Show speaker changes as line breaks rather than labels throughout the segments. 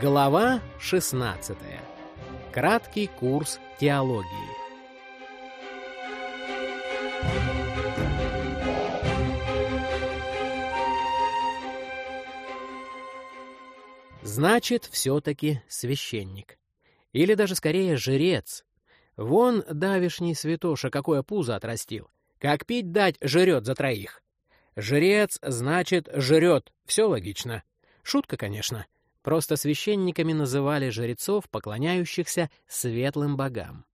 Глава 16. Краткий курс теологии. Значит, все-таки священник. Или даже скорее жрец. Вон давишний святоша какое пузо отрастил. Как пить дать, жрет за троих. Жрец, значит, жрет. Все логично. Шутка, конечно. Просто священниками называли жрецов, поклоняющихся светлым богам.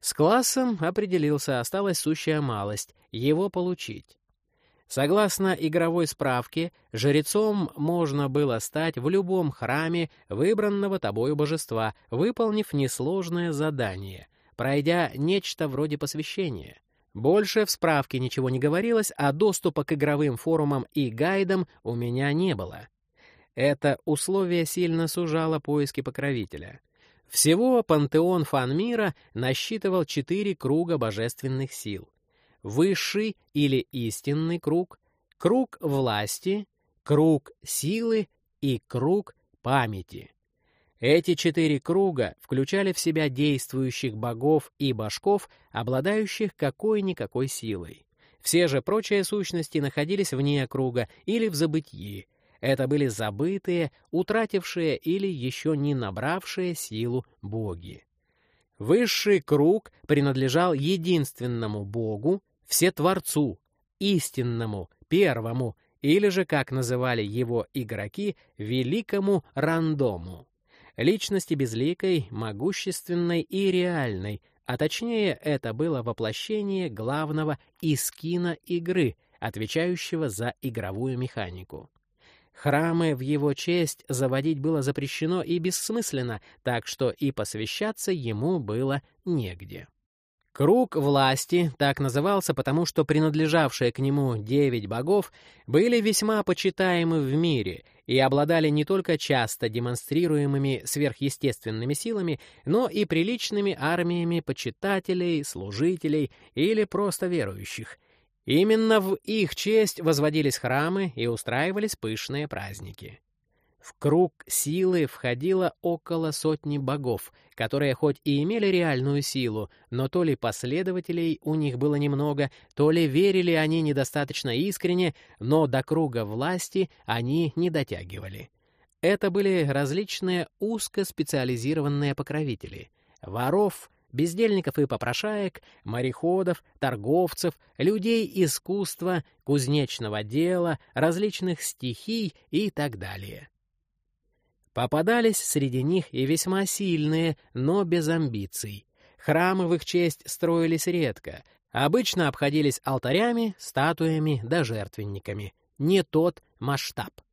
С классом определился, осталась сущая малость — его получить. Согласно игровой справке, жрецом можно было стать в любом храме выбранного тобою божества, выполнив несложное задание, пройдя нечто вроде посвящения. Больше в справке ничего не говорилось, а доступа к игровым форумам и гайдам у меня не было. Это условие сильно сужало поиски покровителя. Всего пантеон фан-мира насчитывал четыре круга божественных сил. Высший или истинный круг, круг власти, круг силы и круг памяти. Эти четыре круга включали в себя действующих богов и башков, обладающих какой-никакой силой. Все же прочие сущности находились вне круга или в забытии, это были забытые, утратившие или еще не набравшие силу боги. Высший круг принадлежал единственному богу, всетворцу, истинному, первому, или же, как называли его игроки, великому рандому. Личности безликой, могущественной и реальной, а точнее это было воплощение главного искина игры, отвечающего за игровую механику. Храмы в его честь заводить было запрещено и бессмысленно, так что и посвящаться ему было негде. Круг власти так назывался, потому что принадлежавшие к нему девять богов были весьма почитаемы в мире и обладали не только часто демонстрируемыми сверхъестественными силами, но и приличными армиями почитателей, служителей или просто верующих, Именно в их честь возводились храмы и устраивались пышные праздники. В круг силы входило около сотни богов, которые хоть и имели реальную силу, но то ли последователей у них было немного, то ли верили они недостаточно искренне, но до круга власти они не дотягивали. Это были различные узкоспециализированные покровители — воров, бездельников и попрошаек, мореходов, торговцев, людей искусства, кузнечного дела, различных стихий и так далее. Попадались среди них и весьма сильные, но без амбиций. Храмы в их честь строились редко, обычно обходились алтарями, статуями да жертвенниками. Не тот масштаб.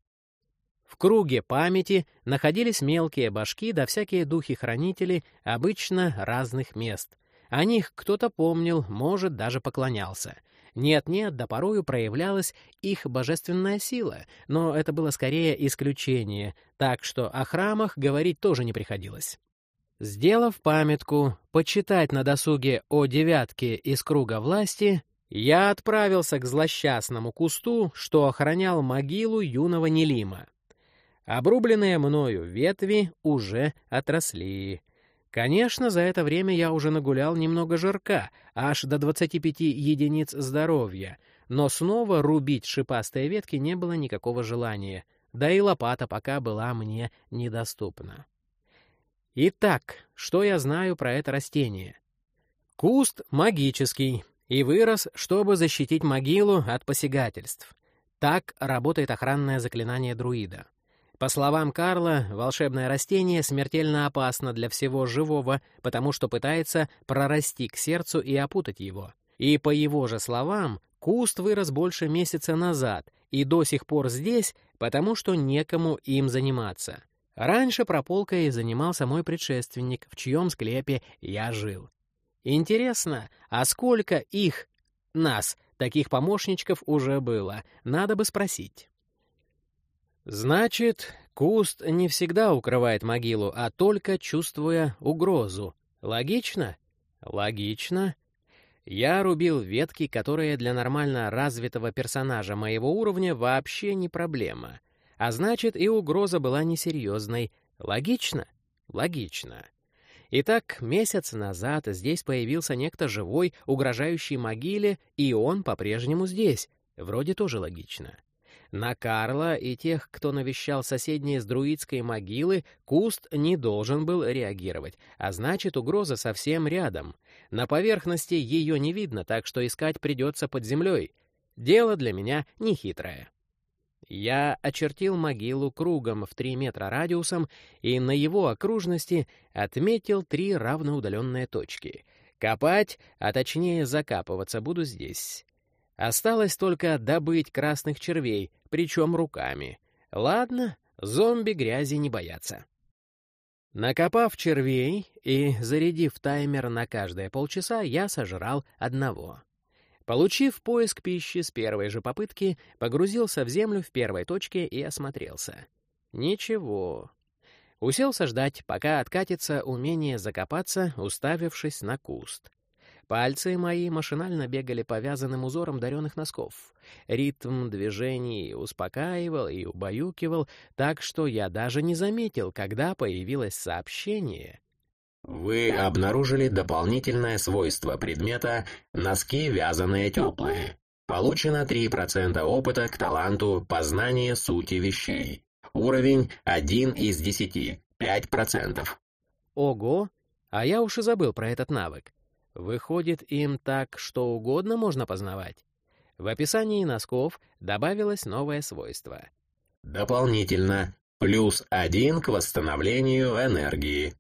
В круге памяти находились мелкие башки да всякие духи-хранители, обычно разных мест. О них кто-то помнил, может, даже поклонялся. Нет-нет, да порою проявлялась их божественная сила, но это было скорее исключение, так что о храмах говорить тоже не приходилось. Сделав памятку, почитать на досуге о девятке из круга власти, я отправился к злосчастному кусту, что охранял могилу юного Нелима. Обрубленные мною ветви уже отросли. Конечно, за это время я уже нагулял немного жирка, аж до 25 единиц здоровья, но снова рубить шипастые ветки не было никакого желания, да и лопата пока была мне недоступна. Итак, что я знаю про это растение? Куст магический и вырос, чтобы защитить могилу от посягательств. Так работает охранное заклинание друида. По словам Карла, волшебное растение смертельно опасно для всего живого, потому что пытается прорасти к сердцу и опутать его. И по его же словам, куст вырос больше месяца назад и до сих пор здесь, потому что некому им заниматься. Раньше прополкой занимался мой предшественник, в чьем склепе я жил. Интересно, а сколько их, нас, таких помощничков уже было, надо бы спросить. Значит, куст не всегда укрывает могилу, а только чувствуя угрозу. Логично? Логично. Я рубил ветки, которые для нормально развитого персонажа моего уровня вообще не проблема. А значит, и угроза была несерьезной. Логично? Логично. Итак, месяц назад здесь появился некто живой, угрожающий могиле, и он по-прежнему здесь. Вроде тоже логично. На Карла и тех, кто навещал соседние с друидской могилы, куст не должен был реагировать, а значит, угроза совсем рядом. На поверхности ее не видно, так что искать придется под землей. Дело для меня нехитрое. Я очертил могилу кругом в три метра радиусом и на его окружности отметил три равноудаленные точки. Копать, а точнее закапываться буду здесь. Осталось только добыть красных червей, причем руками. Ладно, зомби грязи не боятся. Накопав червей и зарядив таймер на каждые полчаса, я сожрал одного. Получив поиск пищи с первой же попытки, погрузился в землю в первой точке и осмотрелся. Ничего. Уселся ждать, пока откатится умение закопаться, уставившись на куст. Пальцы мои машинально бегали по вязаным узорам даренных носков. Ритм движений успокаивал и убаюкивал, так что я даже не заметил, когда появилось сообщение —
вы обнаружили дополнительное свойство предмета «носки вязаные теплые». Получено 3% опыта к таланту познания сути вещей. Уровень 1 из 10, 5%.
Ого, а я уж и забыл про этот навык. Выходит, им так что угодно можно познавать. В описании носков добавилось новое свойство.
Дополнительно, плюс один к восстановлению энергии.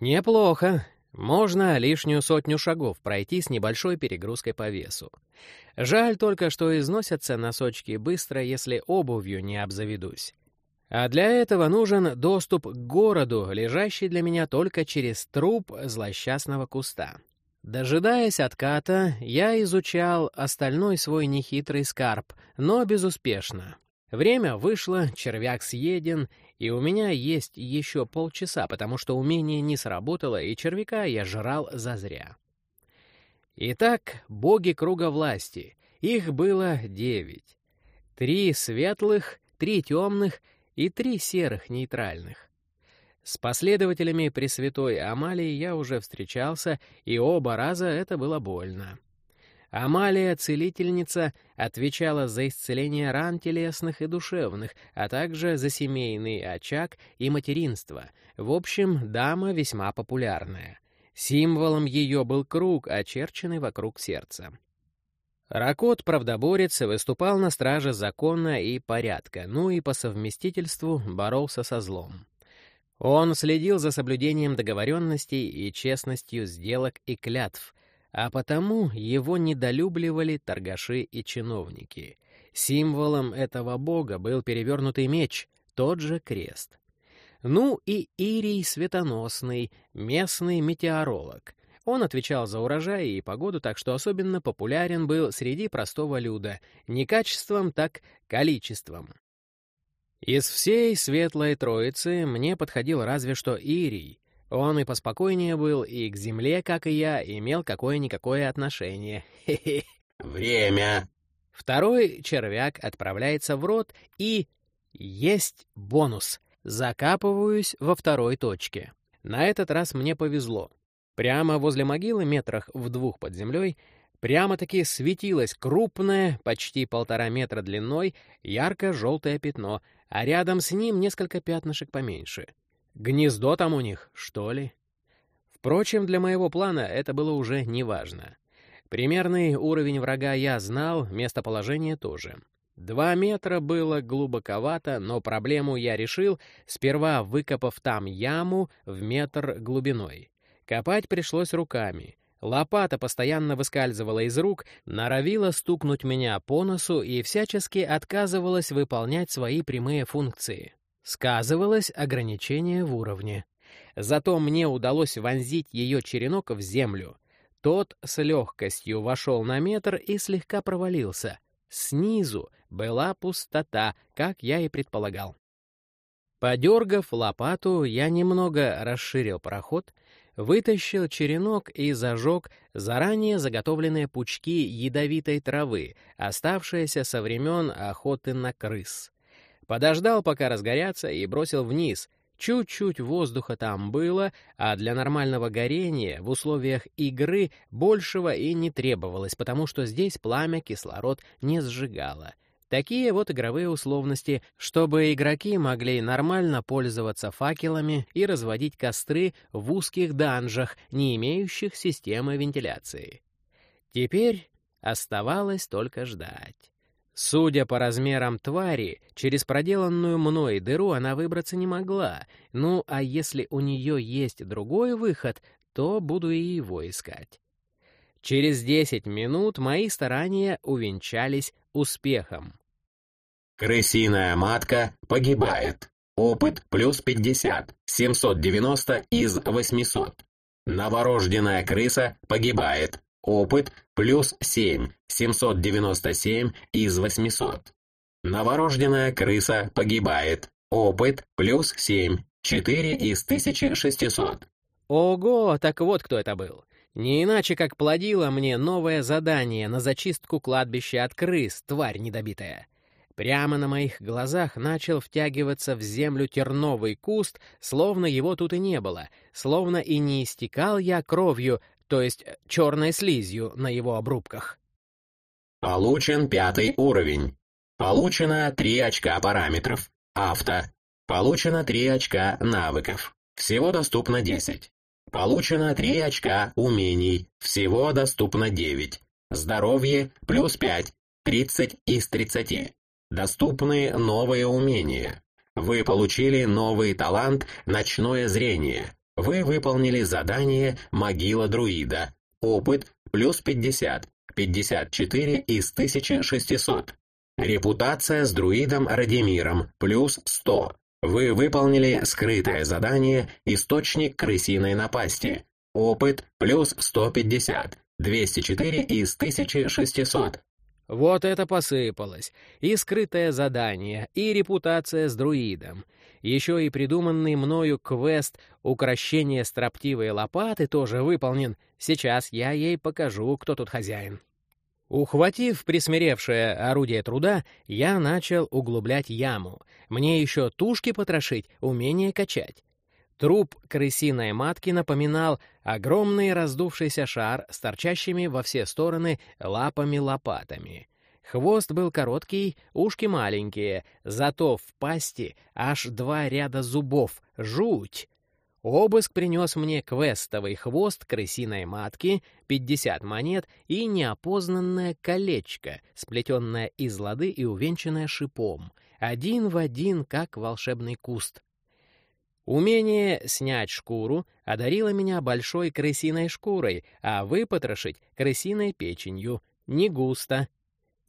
Неплохо. Можно лишнюю сотню шагов пройти с небольшой перегрузкой по весу. Жаль только, что износятся носочки быстро, если обувью не обзаведусь. А для этого нужен доступ к городу, лежащий для меня только через труп злосчастного куста. Дожидаясь отката, я изучал остальной свой нехитрый скарб, но безуспешно. Время вышло, червяк съеден, и у меня есть еще полчаса, потому что умение не сработало, и червяка я жрал зазря. Итак, боги круга власти. Их было девять. Три светлых, три темных и три серых нейтральных. С последователями Пресвятой Амалии я уже встречался, и оба раза это было больно. Амалия, целительница, отвечала за исцеление ран телесных и душевных, а также за семейный очаг и материнство. В общем, дама весьма популярная. Символом ее был круг, очерченный вокруг сердца. Ракот, правдоборец, выступал на страже закона и порядка, ну и по совместительству боролся со злом. Он следил за соблюдением договоренностей и честностью сделок и клятв, а потому его недолюбливали торгаши и чиновники. Символом этого бога был перевернутый меч, тот же крест. Ну и Ирий Светоносный, местный метеоролог. Он отвечал за урожай и погоду, так что особенно популярен был среди простого люда, не качеством, так количеством. Из всей светлой троицы мне подходил разве что Ирий, он и поспокойнее был, и к земле, как и я, имел какое-никакое отношение. Хе-хе.
Время.
Второй червяк отправляется в рот, и... Есть бонус. Закапываюсь во второй точке. На этот раз мне повезло. Прямо возле могилы, метрах в двух под землей, прямо-таки светилось крупное, почти полтора метра длиной, ярко-желтое пятно, а рядом с ним несколько пятнышек поменьше — Гнездо там у них, что ли? Впрочем, для моего плана это было уже неважно. Примерный уровень врага я знал, местоположение тоже. Два метра было глубоковато, но проблему я решил, сперва выкопав там яму в метр глубиной. Копать пришлось руками. Лопата постоянно выскальзывала из рук, норовила стукнуть меня по носу и всячески отказывалась выполнять свои прямые функции. Сказывалось ограничение в уровне. Зато мне удалось вонзить ее черенок в землю. Тот с легкостью вошел на метр и слегка провалился. Снизу была пустота, как я и предполагал. Подергав лопату, я немного расширил проход, вытащил черенок и зажег заранее заготовленные пучки ядовитой травы, оставшиеся со времен охоты на крыс. Подождал, пока разгорятся, и бросил вниз. Чуть-чуть воздуха там было, а для нормального горения в условиях игры большего и не требовалось, потому что здесь пламя кислород не сжигало. Такие вот игровые условности, чтобы игроки могли нормально пользоваться факелами и разводить костры в узких данжах, не имеющих системы вентиляции. Теперь оставалось только ждать. Судя по размерам твари, через проделанную мной дыру она выбраться не могла. Ну, а если у нее есть другой выход, то буду и его искать. Через 10 минут мои старания увенчались успехом.
Крысиная матка погибает. Опыт плюс 50, 790 из 800. Новорожденная крыса погибает. Опыт плюс 7, 797 из 800. Новорожденная крыса погибает. Опыт плюс 7, 4 из 1600.
Ого, так вот кто это был. Не иначе, как плодило мне новое задание на зачистку кладбища от крыс, тварь недобитая. Прямо на моих глазах начал втягиваться в землю терновый куст, словно его тут и не было, словно и не истекал я кровью, то есть э, черной слизью на его обрубках.
Получен пятый уровень. Получено 3 очка параметров. Авто. Получено 3 очка навыков. Всего доступно 10. Получено 3 очка умений. Всего доступно 9. Здоровье плюс 5. 30 из 30. Доступны новые умения. Вы получили новый талант «Ночное зрение». Вы выполнили задание «Могила друида». Опыт плюс 50, 54 из 1600. Репутация с друидом Радимиром плюс 100. Вы выполнили скрытое задание «Источник крысиной напасти». Опыт плюс 150, 204 из 1600.
Вот это посыпалось. И скрытое задание, и репутация с друидом. Еще и придуманный мною квест «Укращение строптивой лопаты» тоже выполнен. Сейчас я ей покажу, кто тут хозяин. Ухватив присмиревшее орудие труда, я начал углублять яму. Мне еще тушки потрошить, умение качать. Труп крысиной матки напоминал огромный раздувшийся шар с торчащими во все стороны лапами-лопатами. Хвост был короткий, ушки маленькие, зато в пасти аж два ряда зубов. Жуть! Обыск принес мне квестовый хвост крысиной матки, 50 монет и неопознанное колечко, сплетенное из лады и увенчанное шипом, один в один, как волшебный куст. Умение снять шкуру одарило меня большой крысиной шкурой, а выпотрошить — крысиной печенью. Не густо.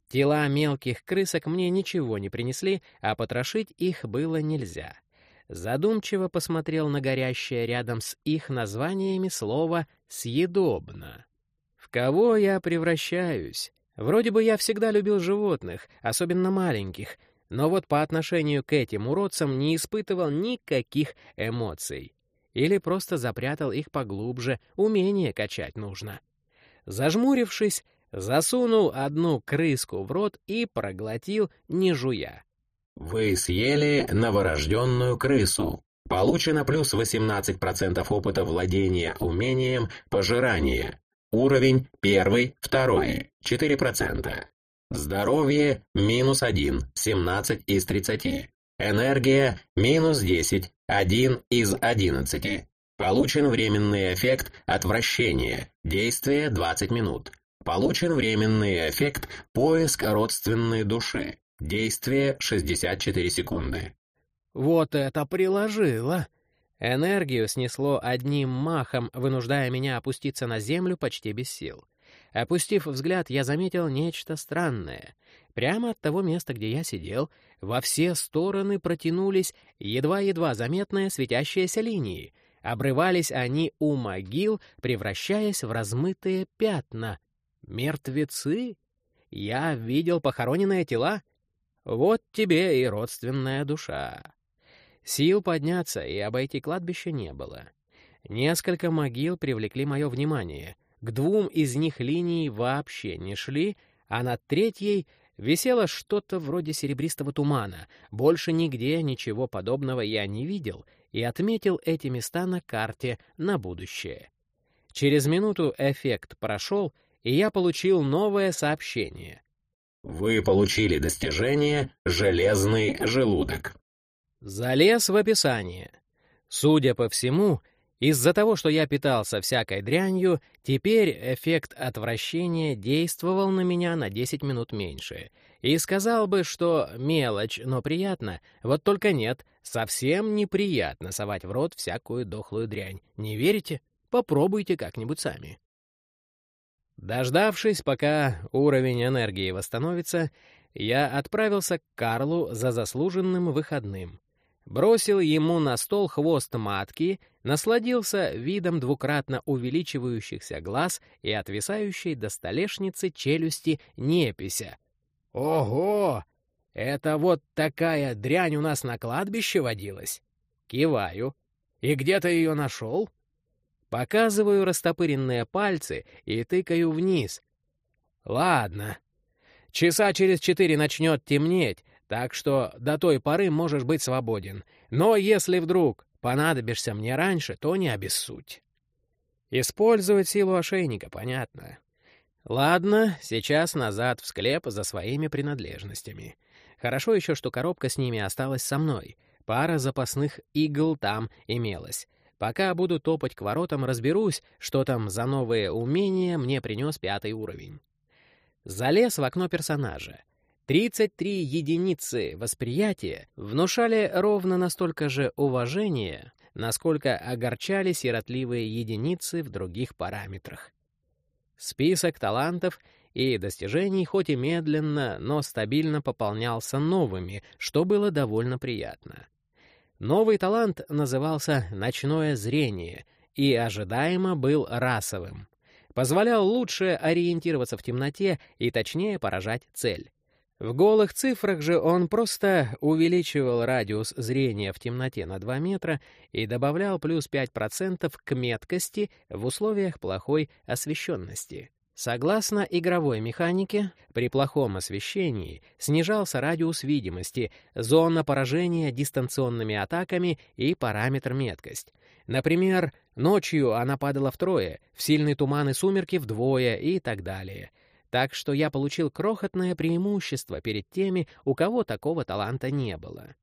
Тела мелких крысок мне ничего не принесли, а потрошить их было нельзя. Задумчиво посмотрел на горящее рядом с их названиями слово «съедобно». В кого я превращаюсь? Вроде бы я всегда любил животных, особенно маленьких — но вот по отношению к этим уродцам не испытывал никаких эмоций. Или просто запрятал их поглубже, умение качать нужно. Зажмурившись, засунул одну крыску в рот и проглотил, не жуя.
Вы съели новорожденную крысу. Получено плюс 18% опыта владения умением пожирания. Уровень первый, второй, 4%. Здоровье – минус 1, 17 из 30. Энергия – минус 10, 1 из 11. Получен временный эффект отвращения. Действие 20 минут. Получен временный эффект поиск родственной души. Действие 64 секунды.
Вот это приложило! Энергию снесло одним махом, вынуждая меня опуститься на землю почти без сил. Опустив взгляд, я заметил нечто странное. Прямо от того места, где я сидел, во все стороны протянулись едва-едва заметные светящиеся линии. Обрывались они у могил, превращаясь в размытые пятна. Мертвецы? Я видел похороненные тела. Вот тебе и родственная душа. Сил подняться и обойти кладбище не было. Несколько могил привлекли мое внимание — к двум из них линии вообще не шли, а над третьей висело что-то вроде серебристого тумана. Больше нигде ничего подобного я не видел, и отметил эти места на карте на будущее. Через минуту эффект прошел, и я получил новое сообщение.
Вы получили достижение «Железный желудок».
Залез в описание. Судя по всему, из-за того, что я питался всякой дрянью, теперь эффект отвращения действовал на меня на 10 минут меньше. И сказал бы, что мелочь, но приятно. Вот только нет, совсем неприятно совать в рот всякую дохлую дрянь. Не верите? Попробуйте как-нибудь сами. Дождавшись, пока уровень энергии восстановится, я отправился к Карлу за заслуженным выходным. Бросил ему на стол хвост матки, насладился видом двукратно увеличивающихся глаз и отвисающей до столешницы челюсти непися. «Ого! Это вот такая дрянь у нас на кладбище водилась?» Киваю. «И где ты ее нашел?» Показываю растопыренные пальцы и тыкаю вниз. «Ладно. Часа через четыре начнет темнеть, так что до той поры можешь быть свободен. Но если вдруг понадобишься мне раньше, то не обессудь. Использовать силу ошейника, понятно. Ладно, сейчас назад в склеп за своими принадлежностями. Хорошо еще, что коробка с ними осталась со мной. Пара запасных игл там имелась. Пока буду топать к воротам, разберусь, что там за новые умения мне принес пятый уровень. Залез в окно персонажа. 33 единицы восприятия внушали ровно настолько же уважения, насколько огорчали сиротливые единицы в других параметрах. Список талантов и достижений хоть и медленно, но стабильно пополнялся новыми, что было довольно приятно. Новый талант назывался «Ночное зрение» и ожидаемо был расовым. Позволял лучше ориентироваться в темноте и точнее поражать цель. В голых цифрах же он просто увеличивал радиус зрения в темноте на 2 метра и добавлял плюс 5% к меткости в условиях плохой освещенности. Согласно игровой механике, при плохом освещении снижался радиус видимости, зона поражения дистанционными атаками и параметр меткость. Например, ночью она падала втрое, в сильный туман и сумерки вдвое и так далее — так что я получил крохотное преимущество перед теми, у кого такого таланта не было.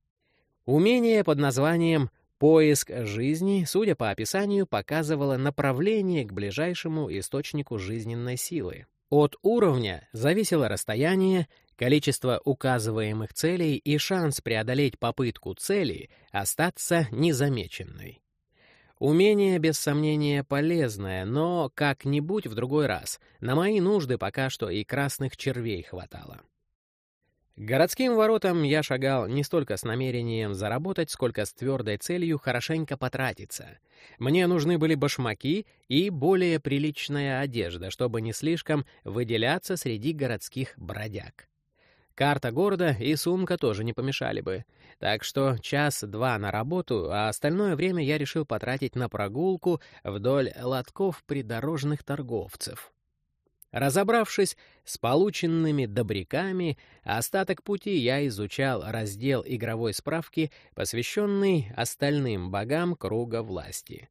Умение под названием «Поиск жизни», судя по описанию, показывало направление к ближайшему источнику жизненной силы. От уровня зависело расстояние, количество указываемых целей и шанс преодолеть попытку цели остаться незамеченной. Умение, без сомнения, полезное, но как-нибудь в другой раз. На мои нужды пока что и красных червей хватало. Городским воротам я шагал не столько с намерением заработать, сколько с твердой целью хорошенько потратиться. Мне нужны были башмаки и более приличная одежда, чтобы не слишком выделяться среди городских бродяг. Карта города и сумка тоже не помешали бы. Так что час-два на работу, а остальное время я решил потратить на прогулку вдоль лотков придорожных торговцев. Разобравшись с полученными добряками, остаток пути я изучал раздел игровой справки, посвященный остальным богам круга власти.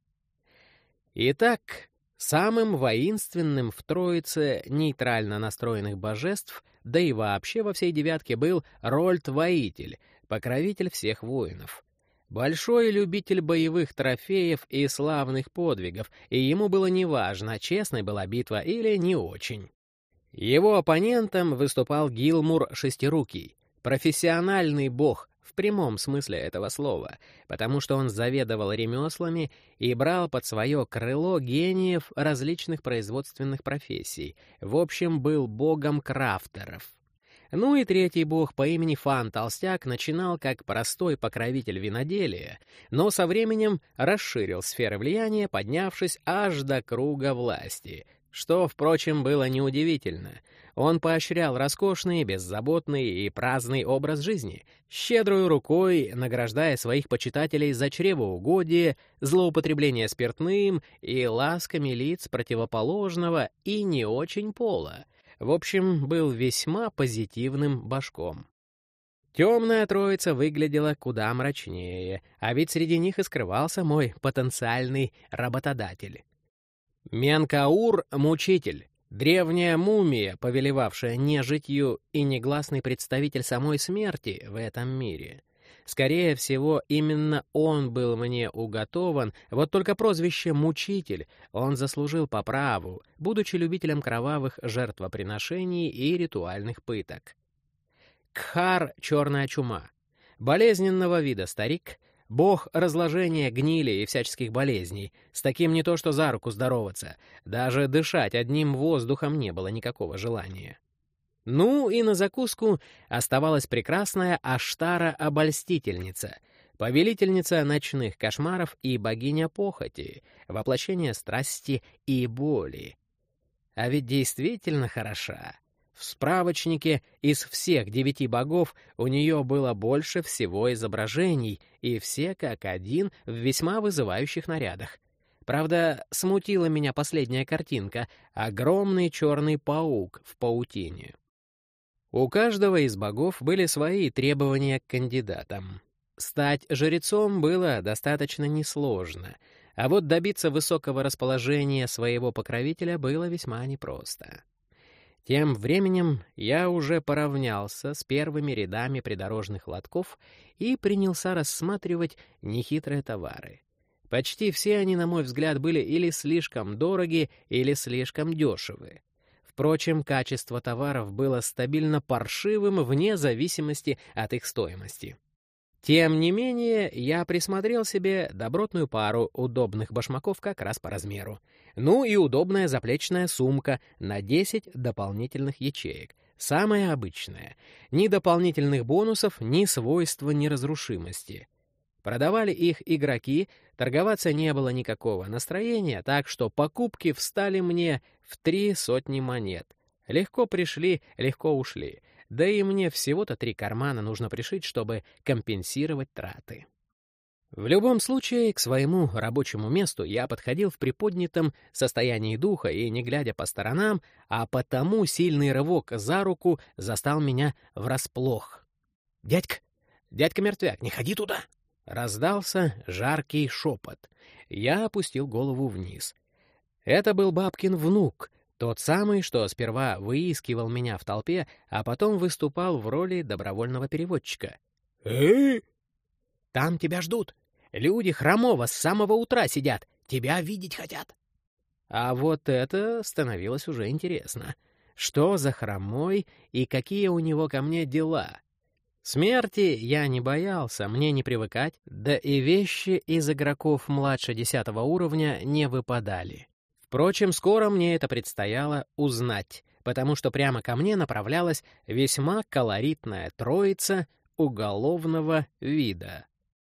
Итак, самым воинственным в троице нейтрально настроенных божеств — да и вообще во всей девятке был Рольд-воитель, покровитель всех воинов. Большой любитель боевых трофеев и славных подвигов, и ему было неважно, честной была битва или не очень. Его оппонентом выступал Гилмур Шестирукий, профессиональный бог, прямом смысле этого слова, потому что он заведовал ремеслами и брал под свое крыло гениев различных производственных профессий, в общем, был богом крафтеров. Ну и третий бог по имени Фан Толстяк начинал как простой покровитель виноделия, но со временем расширил сферы влияния, поднявшись аж до круга власти, что, впрочем, было неудивительно — он поощрял роскошный, беззаботный и праздный образ жизни, щедрой рукой награждая своих почитателей за чревоугодие, злоупотребление спиртным и ласками лиц противоположного и не очень пола. В общем, был весьма позитивным башком. Темная троица выглядела куда мрачнее, а ведь среди них и скрывался мой потенциальный работодатель. Менкаур — мучитель, древняя мумия, повелевавшая нежитью и негласный представитель самой смерти в этом мире. Скорее всего, именно он был мне уготован, вот только прозвище «мучитель» он заслужил по праву, будучи любителем кровавых жертвоприношений и ритуальных пыток. Кхар — черная чума. Болезненного вида старик, бог разложения гнили и всяческих болезней. С таким не то что за руку здороваться, даже дышать одним воздухом не было никакого желания. Ну и на закуску оставалась прекрасная Аштара-обольстительница, повелительница ночных кошмаров и богиня похоти, воплощение страсти и боли. А ведь действительно хороша. В справочнике из всех девяти богов у нее было больше всего изображений, и все как один в весьма вызывающих нарядах. Правда, смутила меня последняя картинка — огромный черный паук в паутине. У каждого из богов были свои требования к кандидатам. Стать жрецом было достаточно несложно, а вот добиться высокого расположения своего покровителя было весьма непросто. Тем временем я уже поравнялся с первыми рядами придорожных лотков и принялся рассматривать нехитрые товары. Почти все они, на мой взгляд, были или слишком дороги, или слишком дешевы. Впрочем, качество товаров было стабильно паршивым вне зависимости от их стоимости. Тем не менее, я присмотрел себе добротную пару удобных башмаков как раз по размеру. Ну и удобная заплечная сумка на 10 дополнительных ячеек. Самая обычная. Ни дополнительных бонусов, ни свойства неразрушимости. Продавали их игроки, торговаться не было никакого настроения, так что покупки встали мне в три сотни монет. Легко пришли, легко ушли — да и мне всего-то три кармана нужно пришить, чтобы компенсировать траты. В любом случае, к своему рабочему месту я подходил в приподнятом состоянии духа и не глядя по сторонам, а потому сильный рывок за руку застал меня врасплох. «Дядька! Дядька-мертвяк, не ходи туда!» Раздался жаркий шепот. Я опустил голову вниз. Это был бабкин внук, тот самый, что сперва выискивал меня в толпе, а потом выступал в роли добровольного переводчика.
«Э?»
«Там тебя ждут. Люди хромого с самого утра сидят. Тебя видеть хотят». А вот это становилось уже интересно. Что за хромой и какие у него ко мне дела? Смерти я не боялся, мне не привыкать, да и вещи из игроков младше десятого уровня не выпадали. Впрочем, скоро мне это предстояло узнать, потому что прямо ко мне направлялась весьма колоритная троица уголовного вида.